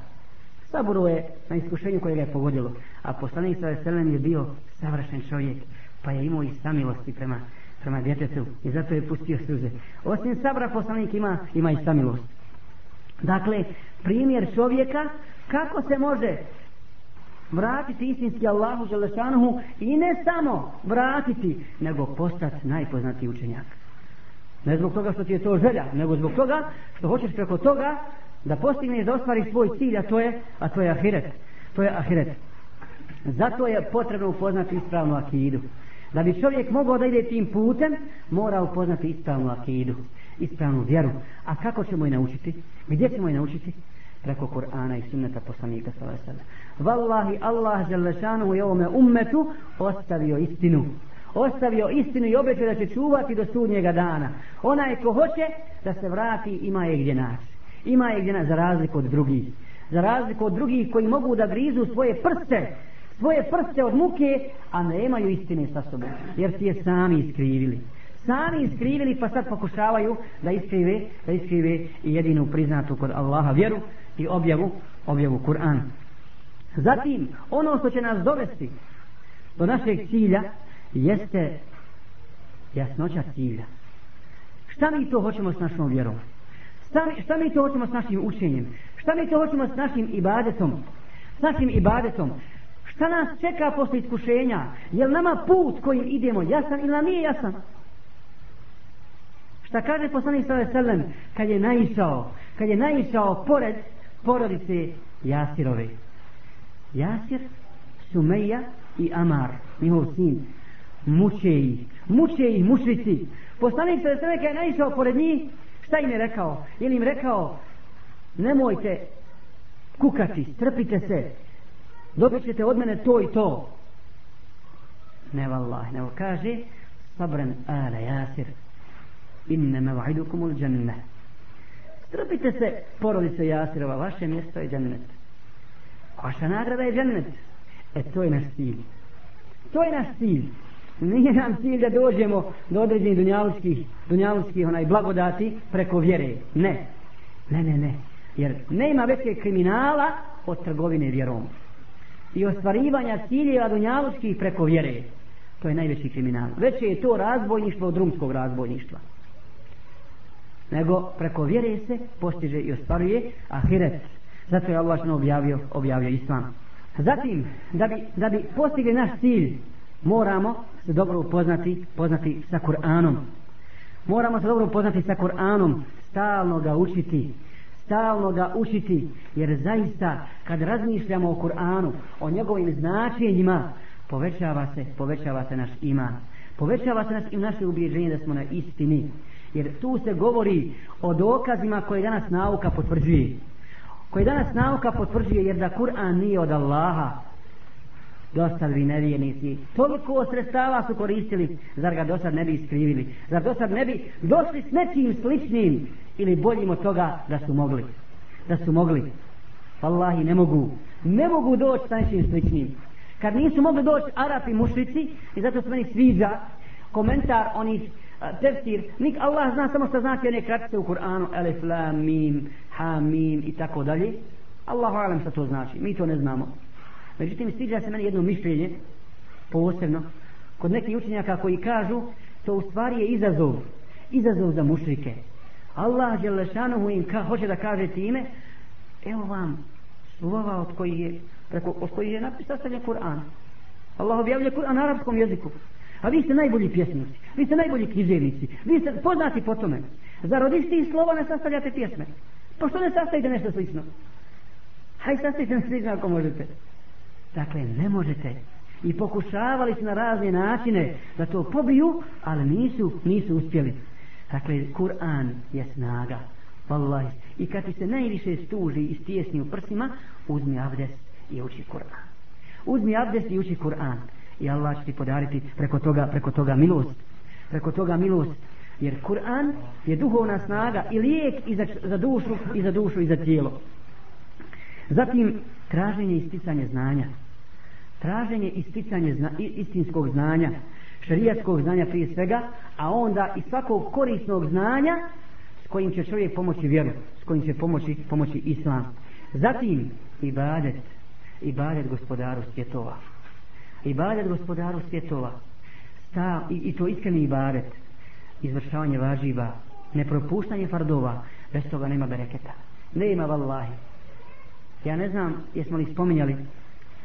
Saburo je na iskušenju koje ga je pogodilo. A poslanik sa veselem je bio savršen čovjek, pa je imao i samilosti prema, prema djetetu i zato je pustio suze. Osim sabra poslanik ima, ima i samilost. Dakle, primjer čovjeka kako se može vratiti istinski Allahu Želešanuhu i ne samo vratiti, nego postati najpoznatiji učenjak. Ne zbog toga što ti je to želja, nego zbog toga što hoćeš preko toga da postigneš da ostvari svoj cilj, a to je, a to je ahiret. To je ahiret. Zato je potrebno upoznati ispravnu akidu. Da bi čovjek mogao da ide tim putem, mora upoznati ispravnu akidu, ispravnu vjeru. A kako ćemo je naučiti? Gdje ćemo je naučiti? Preko Kur'ana i sunneta poslanika sallallahu Wallahi Allah želešanu je ovome ummetu ostavio istinu. Ostavio istinu i obećao da će čuvati do sudnjega dana. Onaj ko hoće da se vrati ima je gdje naći. Ima je gdje naći za razliku od drugih. Za razliku od drugih koji mogu da grizu svoje prste svoje prste od muke, a nemaju istine sa sobom, jer si je sami iskrivili. Sami iskrivili pa sad pokušavaju da iskrive, da iskrive jedinu priznatu kod Allaha vjeru i objavu, objavu Kur'an. Zatim, ono što će nas dovesti do našeg cilja jeste jasnoća cilja. Šta mi to hoćemo s našom vjerom? Šta mi, šta mi to hoćemo s našim učenjem? Šta mi to hoćemo s našim ibadetom? S našim ibadetom. Šta nas čeka posle iskušenja? Je li nama put kojim idemo jasan ili nam nije jasan? Šta kaže poslanik sallallahu kad je naišao, kad je naišao pored porodice Jasirove. Jasir, Sumeja i Amar, njihov sin, muče ih, muče ih mušrici. Poslanik sallallahu alejhi kad je naišao pored njih, šta im je rekao? Je im rekao, nemojte kukati, strpite se, dobit ćete od mene to i to. Ne vallahi, nego kaže, sabran ala jasir, inne mev'idukum ul džanne. Strpite se, porodice Jasirova, vaše mjesto je džennet. Vaša nagrada je džennet. E, to je naš cilj. To je naš cilj. Nije nam cilj da dođemo do određenih dunjalučkih, dunjalučkih onaj blagodati preko vjere. Ne. Ne, ne, ne. Jer nema veće kriminala od trgovine vjerom i ostvarivanja ciljeva dunjalučkih preko vjere. To je najveći kriminal. Veće je to razbojništvo od rumskog razbojništva. Nego preko vjere se postiže i ostvaruje ahiret. Zato je Allah objavio, objavio islam. Zatim, da bi, da bi postigli naš cilj, moramo se dobro upoznati poznati sa Kur'anom. Moramo se dobro upoznati sa Kur'anom, stalno ga učiti, stalno ga učiti, jer zaista kad razmišljamo o Kur'anu, o njegovim značenjima, povećava se, povećava se naš iman. Povećava se naš, i naše ubjeđenje da smo na istini. Jer tu se govori o dokazima koje danas nauka potvrđuje. Koje danas nauka potvrđuje jer da Kur'an nije od Allaha. Dosta vi nevijenici. Toliko sredstava su koristili, zar ga dosad ne bi iskrivili? Zar dosad ne bi došli s nečim sličnim ili boljim od toga da su mogli? Da su mogli. Wallahi ne mogu. Ne mogu doći sa nečim sličnim. Kad nisu mogli doći Arapi mušlici, i zato se meni sviđa komentar onih tefsir, nik Allah zna samo što znači one kratice u Kur'anu, alif, la, mim, ha, mim i tako dalje. Allahu alam što to znači, mi to ne znamo. Međutim, sviđa se meni jedno mišljenje, posebno, kod nekih učenjaka koji kažu, to u stvari je izazov, izazov za mušrike. Allah Đelešanuhu im ka, hoće da kaže time, evo vam slova od koji je, preko, od koji je napisao Kur'an. Allah objavlja Kur'an na arapskom jeziku. A vi ste najbolji pjesnici, vi ste najbolji književnici, vi ste poznati po tome. Zar od istih slova ne sastavljate pjesme? Pa što ne sastavite nešto slično? Haj sastavite nešto slično ako možete. Dakle, ne možete. I pokušavali su na razne načine da to pobiju, ali nisu, nisu uspjeli. Dakle, Kur'an je snaga. Wallahi. I kad ti se najviše stuži i stjesni u prsima, uzmi abdest i uči Kur'an. Uzmi abdest i uči Kur'an. I Allah će ti podariti preko toga, preko toga milost. Preko toga milost. Jer Kur'an je duhovna snaga i lijek i za, za dušu i za dušu i za tijelo. Zatim, traženje i sticanje znanja. Traženje i sticanje zna, istinskog znanja, šarijatskog znanja prije svega, a onda i svakog korisnog znanja s kojim će čovjek pomoći vjeru, s kojim će pomoći, pomoći islam. Zatim, ibadet, ibadet gospodaru svjetova. Ibadet gospodaru svjetova. stav, i, i to iskreni ibadet, izvršavanje važiva, nepropuštanje fardova, bez toga nema bereketa. Ne ima vallahi. Ja ne znam, jesmo li spominjali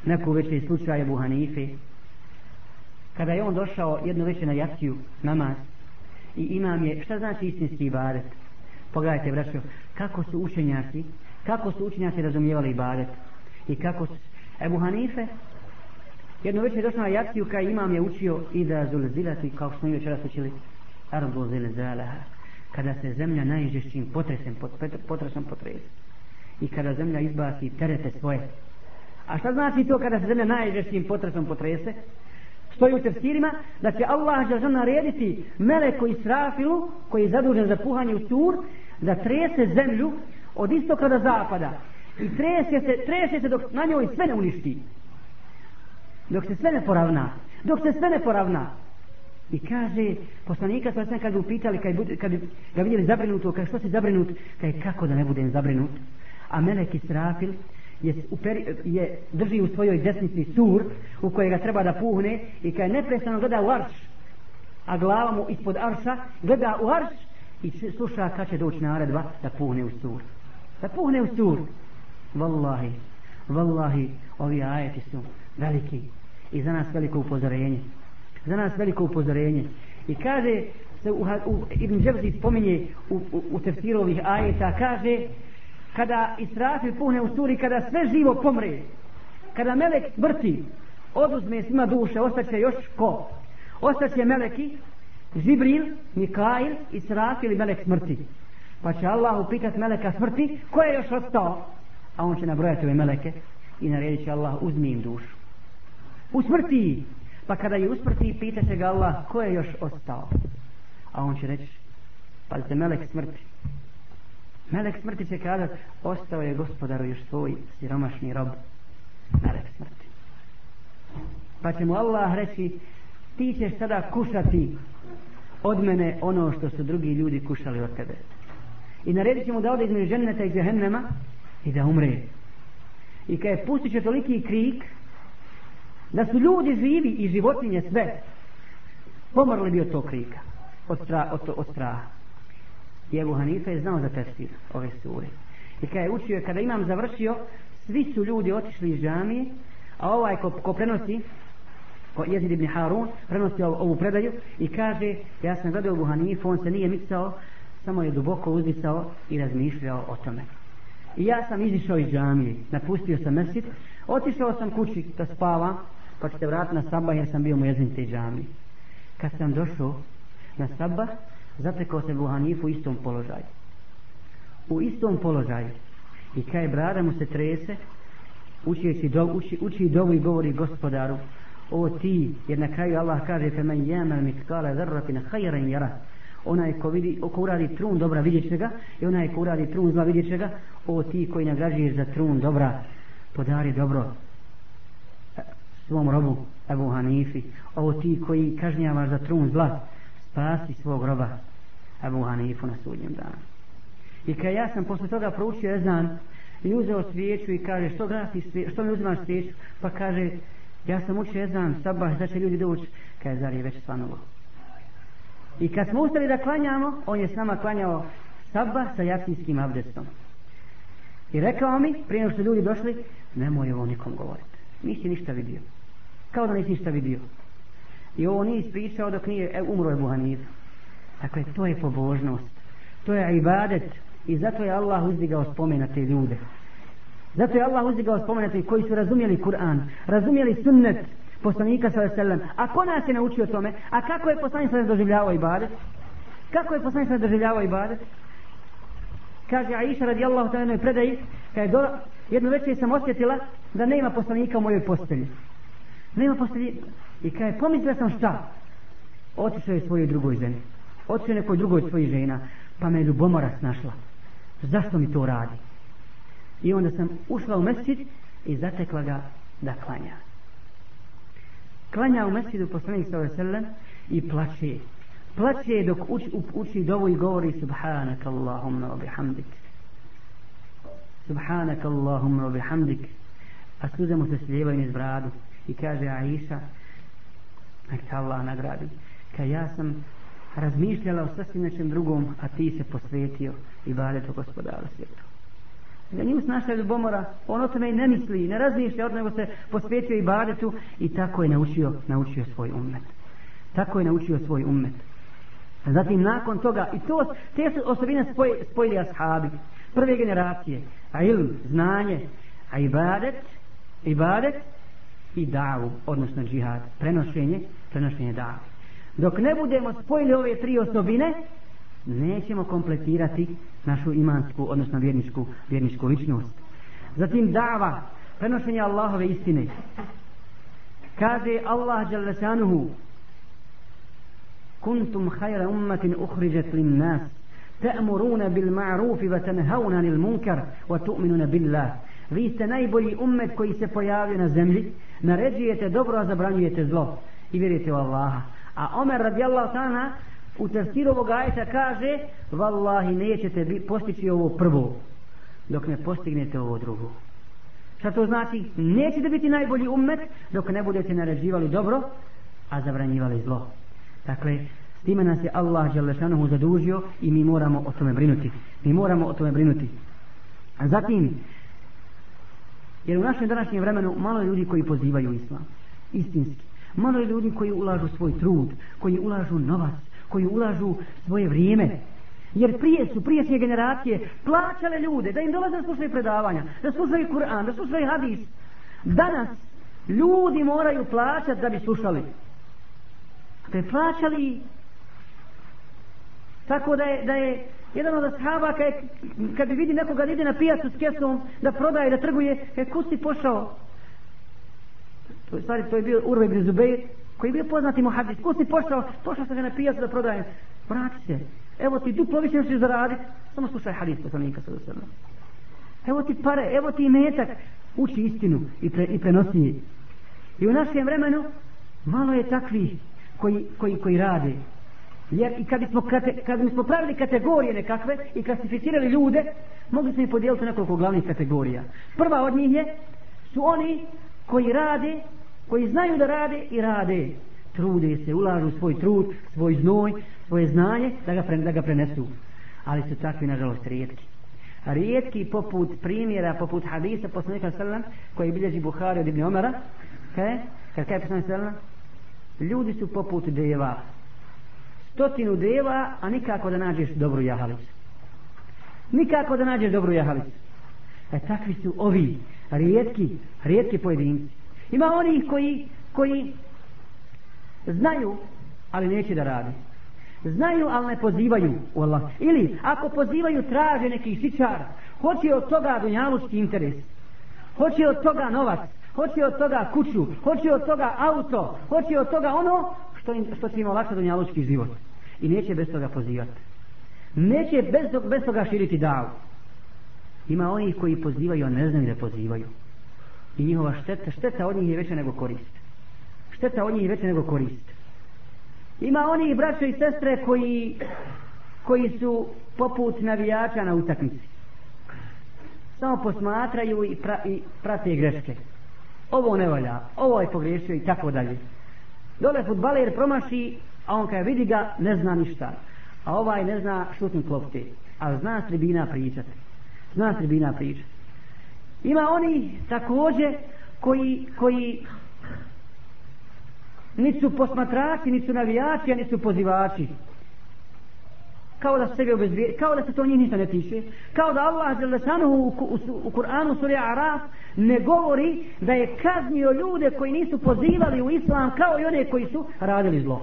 neku večer slučaje Ebu Hanife, kada je on došao jednu večer na jaciju, namaz, i imam je, šta znači istinski ibadet? Pogledajte, braćo, kako su učenjaci, kako su učenjaci razumijevali ibadet i kako su, Ebu Hanife, jednu večer je došao na jaciju kada imam je učio i da zulzilati, kao što smo i večeras učili, arbu zilzalaha, kada se zemlja najžešćim potresem, potresom potrese i kada zemlja izbaci terete svoje. A šta znači to kada se zemlja najžešćim potresom potrese? Stoji u tefsirima da će Allah žele narediti meleku Israfilu koji je zadužen za puhanje u tur da trese zemlju od istoka do zapada i trese se, trese se dok na njoj sve ne uništi dok se sve ne poravna dok se sve ne poravna. I kaže poslanika sa kad bi upitali kad, kad ga vidjeli zabrinuto kaže što si zabrinut kaže kako da ne budem zabrinut? A melek Israfil je, uperi, je drži u svojoj desnici sur u kojega treba da puhne i kad neprestano gleda u arš a glava mu ispod arša gleda u arš i sluša kad će doći naredba da puhne u sur. Da puhne u sur. Vallahi vallahi ovi ajeti su veliki i za nas veliko upozorenje za nas veliko upozorenje i kaže se u, u Ibn Dževzi spominje u, u, u tefsirovih ajeta kaže kada Israfil puhne u suri, kada sve živo pomre, kada melek smrti, oduzme svima duše, ostaće još ko? Ostaće meleki, Žibril, Mikail, Israfil i melek smrti. Pa će Allah upitat meleka smrti, ko je još ostao? A on će nabrojati ove meleke i naredit će Allah, uzmi im dušu. U smrti! Pa kada je usmrti, pita će ga Allah, ko je još ostao? A on će reći, pa se melek smrti. Melek smrti će kada ostao je gospodaru još svoj siromašni rob. Melek smrti. Pa će mu Allah reći, ti ćeš sada kušati od mene ono što su drugi ljudi kušali od tebe. I naredit će mu da ode između ženeta i džehennema i da umre. I kada je pustit će toliki krik, da su ljudi živi i životinje sve, pomorli bi od tog krika, od, stra, od, od straha. I Ebu Hanife je znao za tefsir ove sure. I kada je učio, kada imam završio, svi su ljudi otišli iz džamije, a ovaj ko, ko prenosi, ko Jezid ibn Harun, prenosi ovu, ovu predaju i kaže, ja sam gledao Ebu on se nije micao, samo je duboko uzdisao i razmišljao o tome. I ja sam izišao iz džamije, napustio sam mesit, otišao sam kući da spavam, pa ću se vratiti na sabah jer sam bio mu jezin te džamije. Kad sam došao na sabah, zatekao se Ebu Hanifu u istom položaju. U istom položaju. I kaj brada mu se trese, učići do, uči, uči dovu i govori gospodaru, o ti, jer na kraju Allah kaže, fe men jemen mitkale zarratin hajran jara. Onaj ko, vidi, ko uradi trun dobra vidjet će ga, i onaj ko uradi trun zla vidjet će ga, o ti koji nagrađuješ za trun dobra, podari dobro svom robu Ebu Hanifi, o ti koji kažnjavaš za trun zla, spasi svog roba Abu Hanifu na sudnjem danu. I kad ja sam posle toga proučio ezan i uzeo svijeću i kaže što svijeću, što mi uzimaš svijeću? Pa kaže ja sam učio ezan, sabah, da će ljudi doći. Kaže zar je već svanulo. I kad smo ustali da klanjamo, on je s nama klanjao sabah sa jacijskim abdestom. I rekao mi, prije što ljudi došli, nemoj ovo nikom govoriti. Nisi ništa vidio. Kao da nisi ništa vidio. I ovo nije ispričao dok nije e, umro je Buhanifu. Dakle, to je pobožnost. To je ibadet. I zato je Allah uzdigao spomena te ljude. Zato je Allah uzdigao spomena te koji su razumjeli Kur'an, razumjeli sunnet poslanika sallallahu A ko nas je naučio tome? A kako je poslanik sallallahu doživljavao ibadet? Kako je poslanik sallallahu doživljavao ibadet? Kaže Aisha radijallahu ta'ala predaji, kada je do, jednu večer sam osjetila da nema poslanika u mojoj postelji. Nema postelji. I kada je pomislila sam šta? Otišao je svojoj drugoj ženi otišao nekoj drugoj svojih žena, pa me ljubomora snašla. Zašto mi to radi? I onda sam ušla u mesjid i zatekla ga da klanja. Klanja u mesjidu poslanik sellem i plače. Plače dok uči, uči dovu i govori subhanak Allahumma wa bihamdik. Subhanak Allahumma wa bihamdik. A suze mu se slijevaju niz bradu i kaže Aisha nek te Allah nagradi. Kaj ja sam razmišljala o sasvim nečem drugom, a ti se posvetio i badetu gospodara svijeta. Da nije snašao ljubomora, on o tome i ne misli, ne razmišlja, nego se posvetio i badetu i tako je naučio, naučio svoj ummet. Tako je naučio svoj ummet. Zatim nakon toga, i to, te su osobine spoj, spojili ashabi, prve generacije, a ilm, znanje, a ibadet, ibadet i davu, odnosno džihad, prenošenje, prenošenje davu. Dok ne budemo spojili ove tri osobine, nećemo kompletirati našu imansku, odnosno vjerničku, vjerničku ličnost. Zatim dava, prenošenje Allahove istine. Kaže Allah Đalešanuhu, kuntum hajra ummatin uhriđet lim nas, ta'muruna bil ma'rufi wa tanhauna anil munkar wa tu'minuna billah. Vi ste najbolji ummet koji se pojavio na zemlji, naređujete dobro, a zabranjujete zlo i vjerujete u Allaha. A Omer radijallahu ta'ala u tefsiru ovog ajeta kaže Wallahi nećete postići ovo prvo dok ne postignete ovo drugo. Šta to znači? Nećete biti najbolji ummet dok ne budete naređivali dobro, a zabranjivali zlo. Dakle, s time nas je Allah Đalešanuhu zadužio i mi moramo o tome brinuti. Mi moramo o tome brinuti. A zatim, jer u našem današnjem vremenu malo je ljudi koji pozivaju islam. Istinski. Malo je ljudi koji ulažu svoj trud, koji ulažu novac, koji ulažu svoje vrijeme. Jer prije su, priješnje generacije plaćale ljude da im dolaze da slušaju predavanja, da slušaju Kur'an, da slušaju hadis. Danas ljudi moraju plaćati da bi slušali. Te plaćali tako da je, da je jedan od ashaba kad, kad bi vidi nekoga da ide na pijacu s kesom da prodaje, da trguje, kaj ko si pošao? To je, stvari, to je bio Urve ibn Zubeir, koji je bio poznati muhadis. Ko si pošao? Pošao sam ga na pijacu da prodajem. Vrati se. Evo ti duplo više nosiš zaraditi. Samo slušaj hadis poslanika sa sallam. Evo ti pare, evo ti metak. Uči istinu i, pre, i prenosi je. I u našem vremenu malo je takvi koji, koji, koji rade. Jer i kad bismo, kate, kad bismo pravili kategorije nekakve i klasificirali ljude, mogli smo ih podijeliti nekoliko glavnih kategorija. Prva od njih je, su oni koji rade, koji znaju da rade i rade. Trude se, ulažu svoj trud, svoj znoj, svoje znanje da ga, pre, da ga prenesu. Ali su takvi, nažalost, rijetki. Rijetki poput primjera, poput hadisa poslanika sallam, koji bilježi Buhari od Ibn Omara, kaj, kad kaj poslanik sallam, ljudi su poput deva. Stotinu deva, a nikako da nađeš dobru jahalicu. Nikako da nađeš dobru jahalicu. E takvi su ovi, rijetki, rijetki pojedinci. Ima oni koji, koji znaju, ali neće da rade. Znaju, ali ne pozivaju u Allah. Ili, ako pozivaju, traže neki sičar. Hoće od toga dunjalučki interes. Hoće od toga novac. Hoće od toga kuću. Hoće od toga auto. Hoće od toga ono što, im, što će im olakšati dunjalučki život. I neće bez toga pozivati. Neće bez, bez toga širiti davu. Ima onih koji pozivaju, a ne znaju da pozivaju. I njihova šteta, šteta od njih je veća nego korist. Šteta od njih je veća nego korist. Ima onih braćo i sestre koji, koji su poput navijača na utakmici. Samo posmatraju i, pra, i prate greške. Ovo ne valja, ovo je pogriješio i tako dalje. Dole futbaler promaši, a on kada vidi ga ne zna ništa. A ovaj ne zna šutni klopti. Ali zna tribina pričati. Zna tribina pričati. Ima oni također koji, koji nisu posmatrači, nisu navijači, a nisu pozivači. Kao da sebe obezvijeli, kao da se to njih ništa ne tiše. Kao da Allah u, u, u Kur'anu suri Araf ne govori da je kaznio ljude koji nisu pozivali u Islam kao i one koji su radili zlo.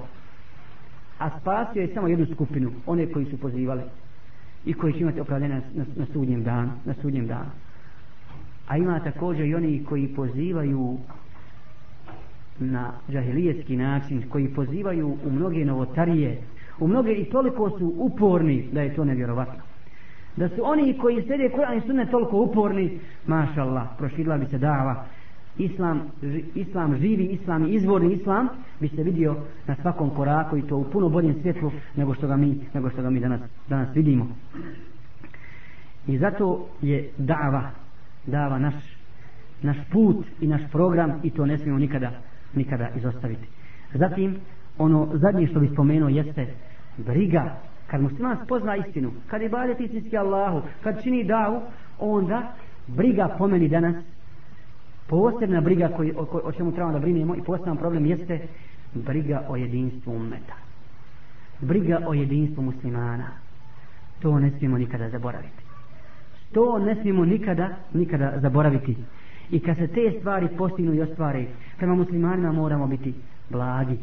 A spasio je samo jednu skupinu, one koji su pozivali i koji će imati opravljene na, na, na sudnjem danu, na sudnjem danu. A ima također i oni koji pozivaju na džahilijetski način, koji pozivaju u mnoge novotarije, u mnoge i toliko su uporni da je to nevjerovatno. Da su oni koji slijede Kur'an i sunne toliko uporni, maša Allah, proširila bi se dava, islam, islam živi, islam i izvorni islam bi se vidio na svakom koraku i to u puno boljem svjetlu nego što ga mi, nego što ga mi danas, danas vidimo. I zato je dava, dava naš, naš put i naš program i to ne smijemo nikada, nikada izostaviti. Zatim, ono zadnje što bi spomenuo jeste briga. Kad musliman spozna istinu, kad je balje istinski Allahu, kad čini davu, onda briga po meni danas, posebna briga koji, o, o čemu trebamo da brinemo i poseban problem jeste briga o jedinstvu ummeta. Briga o jedinstvu muslimana. To ne smijemo nikada zaboraviti. To ne smijemo nikada, nikada zaboraviti. I kad se te stvari postignu i ostvare, prema muslimanima moramo biti blagi.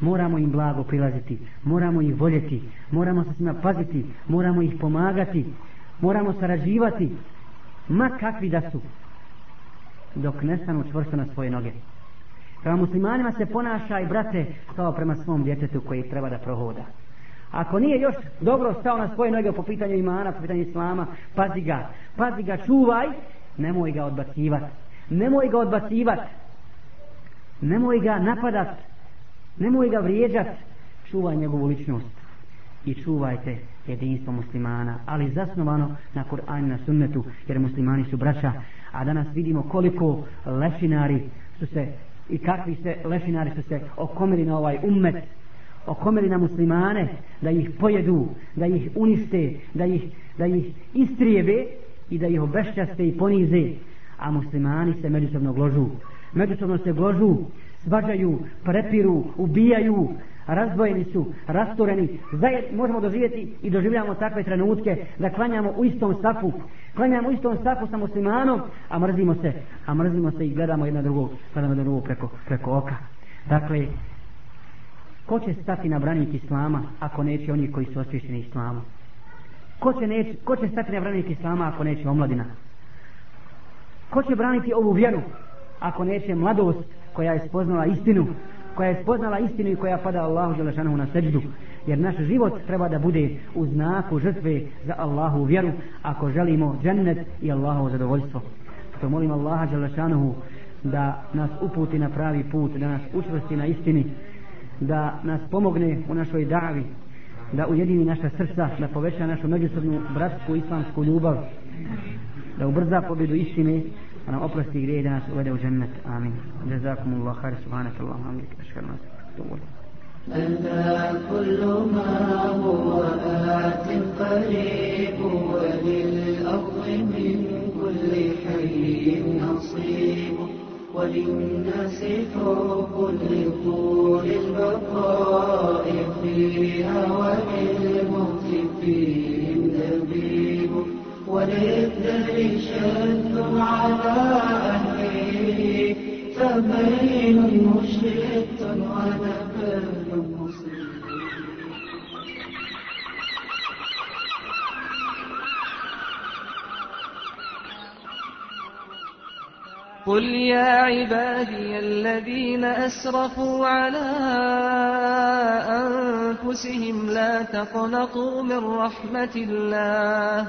Moramo im blago prilaziti, moramo ih voljeti, moramo se s njima paziti, moramo ih pomagati, moramo sarađivati, ma kakvi da su, dok ne stanu čvrsto na svoje noge. Prema muslimanima se ponaša i brate kao prema svom djetetu koji treba da prohoda. Ako nije još dobro stao na svoje noge po pitanju imana, po pitanju islama, pazi ga, pazi ga, čuvaj, nemoj ga odbacivati. Nemoj ga odbacivati. Nemoj ga napadat. Nemoj ga vrijeđat. Čuvaj njegovu ličnost. I čuvajte jedinstvo muslimana, ali zasnovano na Kur'anu na sunnetu, jer muslimani su braća, a danas vidimo koliko lešinari su se i kakvi se lešinari su se okomili na ovaj ummet, okomili na muslimane, da ih pojedu, da ih unište, da ih, da ih istrijebe i da ih obešćaste i ponize, a muslimani se međusobno gložu. Međusobno se gložu, svađaju, prepiru, ubijaju, razdvojeni su, rastureni. Zajed, možemo doživjeti i doživljamo takve trenutke da klanjamo u istom safu. Klanjamo u istom safu sa muslimanom, a mrzimo se, a mrzimo se i gledamo jedno drugo, gledamo jedno drugo preko, preko oka. Dakle, ko će stati na branik islama ako neće oni koji su osvješćeni islamom? Ko će, neće, ko će stati na branik islama ako neće omladina? Ko će braniti ovu vjeru ako neće mladost koja je spoznala istinu, koja je spoznala istinu i koja pada Allahu Đelešanohu na seđdu. Jer naš život treba da bude u znaku žrtve za Allahu vjeru ako želimo džennet i Allahovo zadovoljstvo. To molim Allaha Đelešanohu da nas uputi na pravi put, da nas učvrsti na istini, da nas pomogne u našoj davi, da ujedini naša srca, da poveća našu međusobnu bratsku islamsku ljubav, da ubrza pobjedu istine, أنا وأبرز تقرير ناس ودوا جنة. آمين. جزاكم الله خير. سبحانك اللهم وبحمدك. أشكر ما تقول أنت. كل ما هو آت قريب وللأرض من كل حي نصيب وللناس حب لطول البقاء فيها وللموت فيها وللدهر شد على أهله فبين مشرق ونبل مسلم قل يا عبادي الذين أسرفوا على أنفسهم لا تقنطوا من رحمة الله.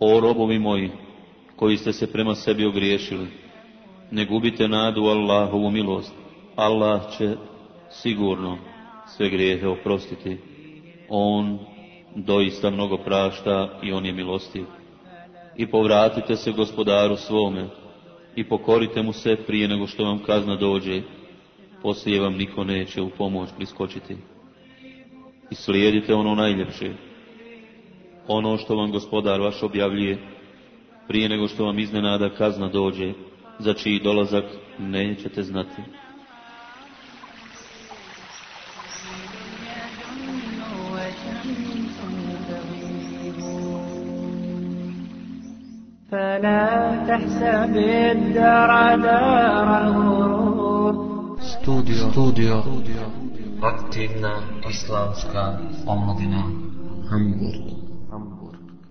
O robovi moji, koji ste se prema sebi ogriješili, ne gubite nadu Allahovu milost. Allah će sigurno sve grijehe oprostiti. On doista mnogo prašta i on je milostiv. I povratite se gospodaru svome i pokorite mu se prije nego što vam kazna dođe, poslije vam niko neće u pomoć priskočiti. I slijedite ono najljepše, ono što vam gospodar vaš objavljuje, prije nego što vam iznenada kazna dođe, za čiji dolazak nećete znati. Studio, studio, aktivna islamska omladina. Hamburg.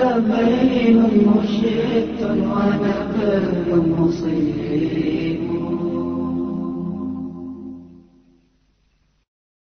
تبين مشرق ونبل مصيب